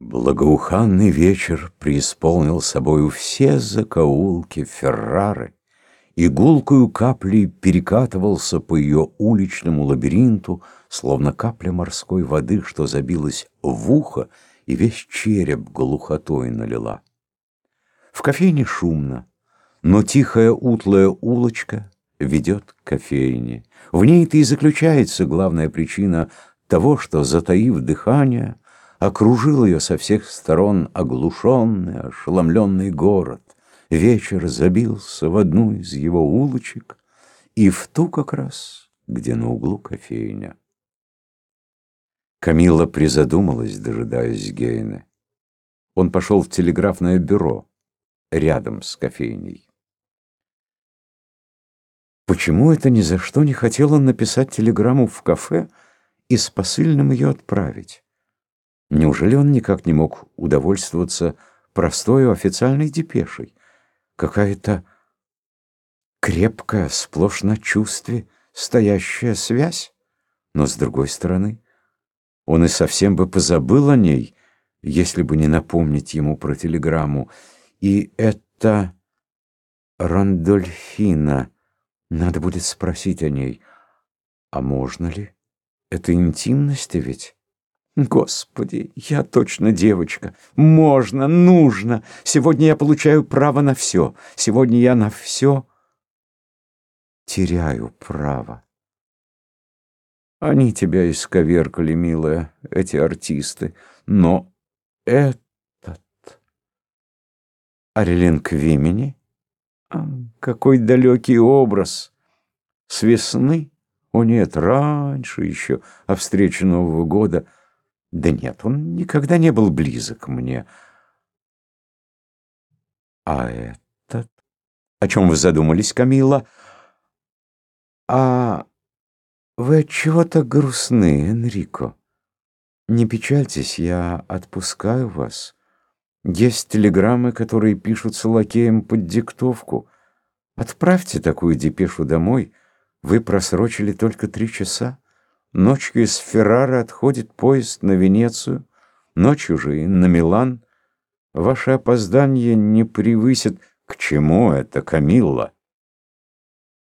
Благоуханный вечер преисполнил собою все закоулки Феррары, и гулкою каплей перекатывался по ее уличному лабиринту, словно капля морской воды, что забилась в ухо и весь череп глухотой налила. В кофейне шумно, но тихая утлая улочка ведет к кофейне. В ней-то и заключается главная причина того, что, затаив дыхание, окружил ее со всех сторон оглушенный, ошеломленный город. Вечер забился в одну из его улочек и в ту как раз, где на углу кофейня. Камила призадумалась, дожидаясь Гейна. Он пошел в телеграфное бюро рядом с кофейней. Почему это ни за что не хотел он написать телеграмму в кафе и с посыльным ее отправить? Неужели он никак не мог удовольствоваться простой официальной депешей? Какая-то крепкая, сплошь на чувстве, стоящая связь? Но, с другой стороны, он и совсем бы позабыл о ней, если бы не напомнить ему про телеграмму. И это Рандольфина. Надо будет спросить о ней. А можно ли? Это интимность ведь? Господи, я точно девочка. Можно, нужно. Сегодня я получаю право на все. Сегодня я на все теряю право. Они тебя исковеркали, милая, эти артисты. Но этот... Арелин Квимени? А, какой далекий образ! С весны? О нет, раньше еще, о встрече Нового года — да нет, он никогда не был близок мне. А этот? О чем вы задумались, Камила? А вы от чего-то грустны, Энрико. Не печальтесь, я отпускаю вас. Есть телеграммы, которые пишутся лакеем под диктовку. Отправьте такую депешу домой. Вы просрочили только три часа. Ночью из Феррары отходит поезд на Венецию, ночью же и на Милан. Ваше опоздание не превысит... К чему это, Камилла?